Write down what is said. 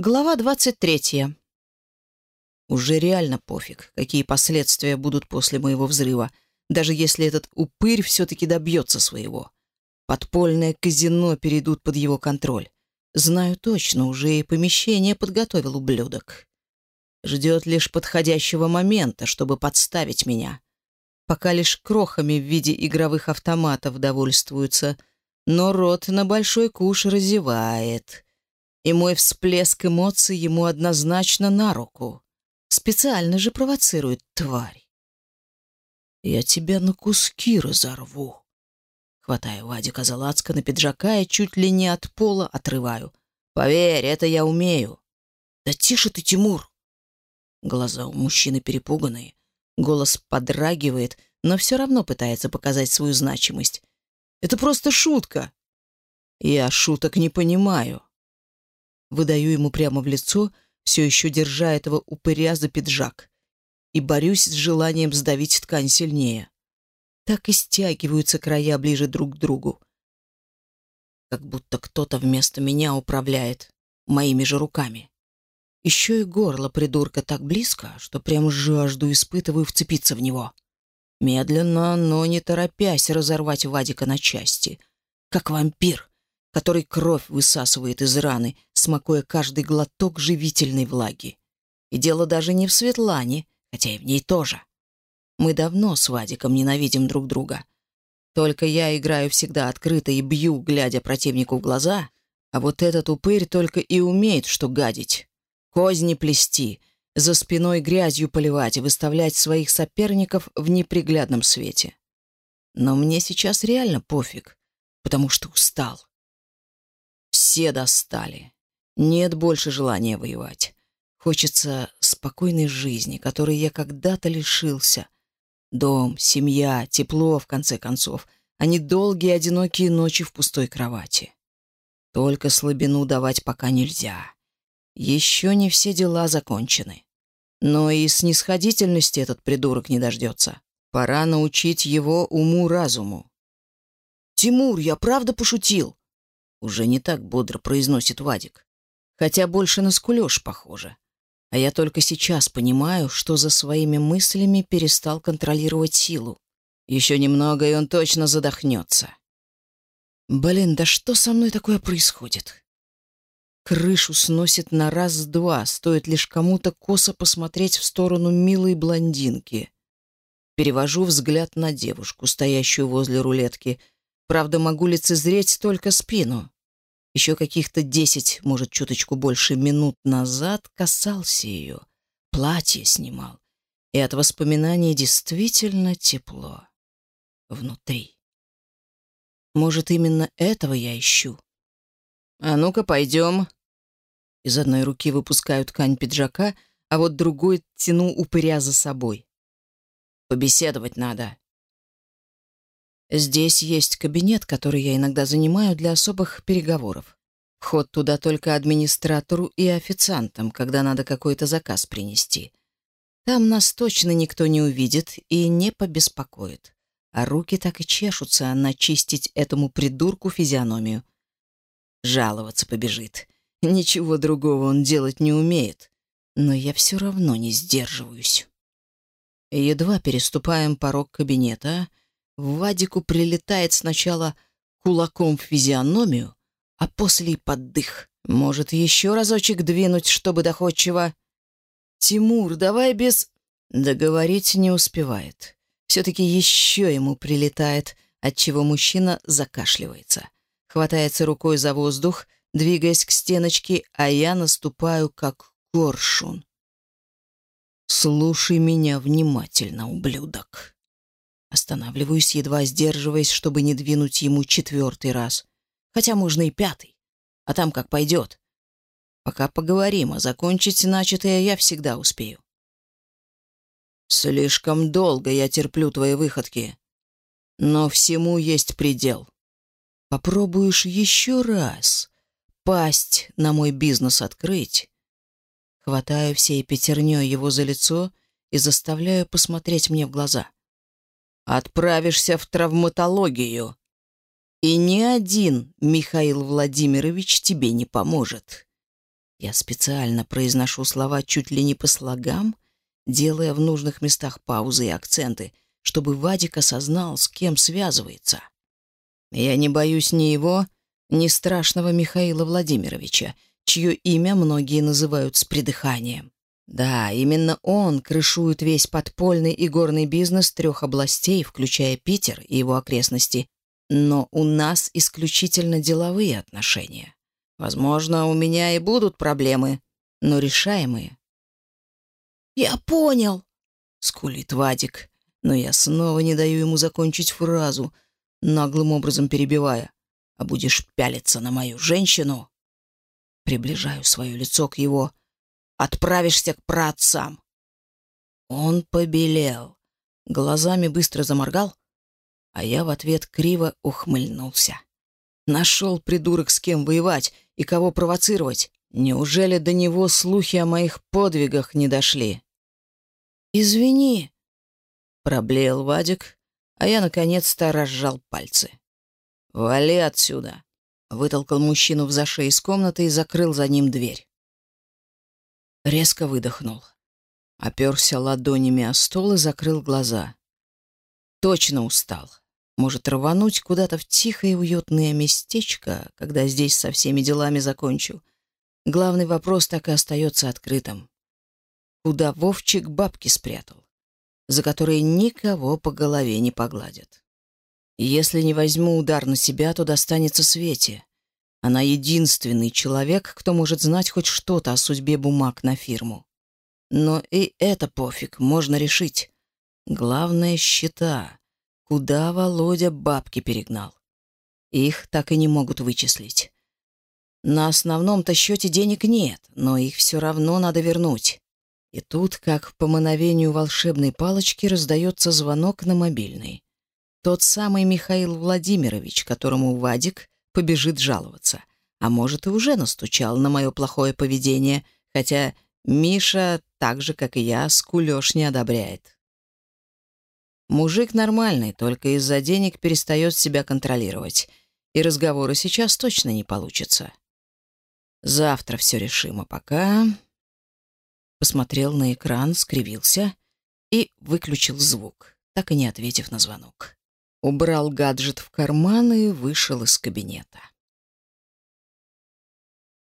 Глава 23. Уже реально пофиг, какие последствия будут после моего взрыва, даже если этот упырь все-таки добьется своего. Подпольное казино перейдут под его контроль. Знаю точно, уже и помещение подготовил ублюдок. Ждет лишь подходящего момента, чтобы подставить меня. Пока лишь крохами в виде игровых автоматов довольствуются, но рот на большой куш разевает. и мой всплеск эмоций ему однозначно на руку. Специально же провоцирует тварь. «Я тебя на куски разорву», Хватаю Вадика за на пиджака и чуть ли не от пола отрываю. «Поверь, это я умею». «Да тише ты, Тимур!» Глаза у мужчины перепуганные. Голос подрагивает, но все равно пытается показать свою значимость. «Это просто шутка!» «Я шуток не понимаю», выдаю ему прямо в лицо, все еще держа этого упыря за пиджак, и борюсь с желанием сдавить ткань сильнее. Так и стягиваются края ближе друг к другу. Как будто кто-то вместо меня управляет моими же руками. Еще и горло придурка так смакуя каждый глоток живительной влаги. И дело даже не в Светлане, хотя и в ней тоже. Мы давно с Вадиком ненавидим друг друга. Только я играю всегда открыто и бью, глядя противнику в глаза, а вот этот упырь только и умеет, что гадить. Козни плести, за спиной грязью поливать и выставлять своих соперников в неприглядном свете. Но мне сейчас реально пофиг, потому что устал. Все достали. Нет больше желания воевать. Хочется спокойной жизни, которой я когда-то лишился. Дом, семья, тепло, в конце концов, а не долгие одинокие ночи в пустой кровати. Только слабину давать пока нельзя. Еще не все дела закончены. Но и снисходительности этот придурок не дождется. Пора научить его уму-разуму. «Тимур, я правда пошутил?» Уже не так бодро произносит Вадик. хотя больше на скулеж похоже. А я только сейчас понимаю, что за своими мыслями перестал контролировать силу. Еще немного, и он точно задохнется. Блин, да что со мной такое происходит? Крышу сносит на раз-два, стоит лишь кому-то косо посмотреть в сторону милой блондинки. Перевожу взгляд на девушку, стоящую возле рулетки. Правда, могу лицезреть только спину. еще каких-то десять, может, чуточку больше минут назад касался ее, платье снимал, и от воспоминаний действительно тепло внутри. Может, именно этого я ищу? А ну-ка, пойдем. Из одной руки выпускаю ткань пиджака, а вот другой тяну упыря за собой. Побеседовать надо. Здесь есть кабинет, который я иногда занимаю для особых переговоров. Вход туда только администратору и официантам, когда надо какой-то заказ принести. Там нас точно никто не увидит и не побеспокоит. А руки так и чешутся начистить этому придурку физиономию. Жаловаться побежит. Ничего другого он делать не умеет. Но я все равно не сдерживаюсь. Едва переступаем порог кабинета — Вадику прилетает сначала кулаком в физиономию, а после и под дых. Может, еще разочек двинуть, чтобы доходчиво? «Тимур, давай без...» Договорить не успевает. Все-таки еще ему прилетает, отчего мужчина закашливается. Хватается рукой за воздух, двигаясь к стеночке, а я наступаю, как коршун. «Слушай меня внимательно, ублюдок». Останавливаюсь, едва сдерживаясь, чтобы не двинуть ему четвертый раз. Хотя можно и пятый. А там как пойдет. Пока поговорим, а закончить начатое я всегда успею. Слишком долго я терплю твои выходки. Но всему есть предел. Попробуешь еще раз пасть на мой бизнес открыть. Хватаю всей пятерней его за лицо и заставляю посмотреть мне в глаза отправишься в травматологию. И ни один Михаил Владимирович тебе не поможет. Я специально произношу слова чуть ли не по слогам, делая в нужных местах паузы и акценты, чтобы Вадик осознал, с кем связывается. Я не боюсь ни его, ни страшного Михаила Владимировича, чье имя многие называют с придыханием. Да, именно он крышует весь подпольный и горный бизнес трех областей, включая Питер и его окрестности. Но у нас исключительно деловые отношения. Возможно, у меня и будут проблемы, но решаемые. «Я понял!» — скулит Вадик, но я снова не даю ему закончить фразу, наглым образом перебивая. «А будешь пялиться на мою женщину?» Приближаю свое лицо к его «Отправишься к праотцам». Он побелел, глазами быстро заморгал, а я в ответ криво ухмыльнулся. Нашел придурок с кем воевать и кого провоцировать. Неужели до него слухи о моих подвигах не дошли? «Извини», — проблеял Вадик, а я наконец-то разжал пальцы. «Вали отсюда!» — вытолкал мужчину в зашей из комнаты и закрыл за ним дверь. Резко выдохнул. Оперся ладонями о стол и закрыл глаза. Точно устал. Может, рвануть куда-то в тихое и уютное местечко, когда здесь со всеми делами закончу. Главный вопрос так и остается открытым. Куда Вовчик бабки спрятал, за которые никого по голове не погладят? Если не возьму удар на себя, то достанется Свете. Она единственный человек, кто может знать хоть что-то о судьбе бумаг на фирму. Но и это пофиг, можно решить. Главное — счета куда Володя бабки перегнал. Их так и не могут вычислить. На основном-то счете денег нет, но их все равно надо вернуть. И тут, как по мановению волшебной палочки, раздается звонок на мобильный. Тот самый Михаил Владимирович, которому Вадик побежит жаловаться. А может, и уже настучал на мое плохое поведение, хотя Миша, так же, как и я, скулёж не одобряет. Мужик нормальный, только из-за денег перестает себя контролировать. И разговоры сейчас точно не получится. Завтра все решим, а пока... Посмотрел на экран, скривился и выключил звук, так и не ответив на звонок. Убрал гаджет в карман и вышел из кабинета.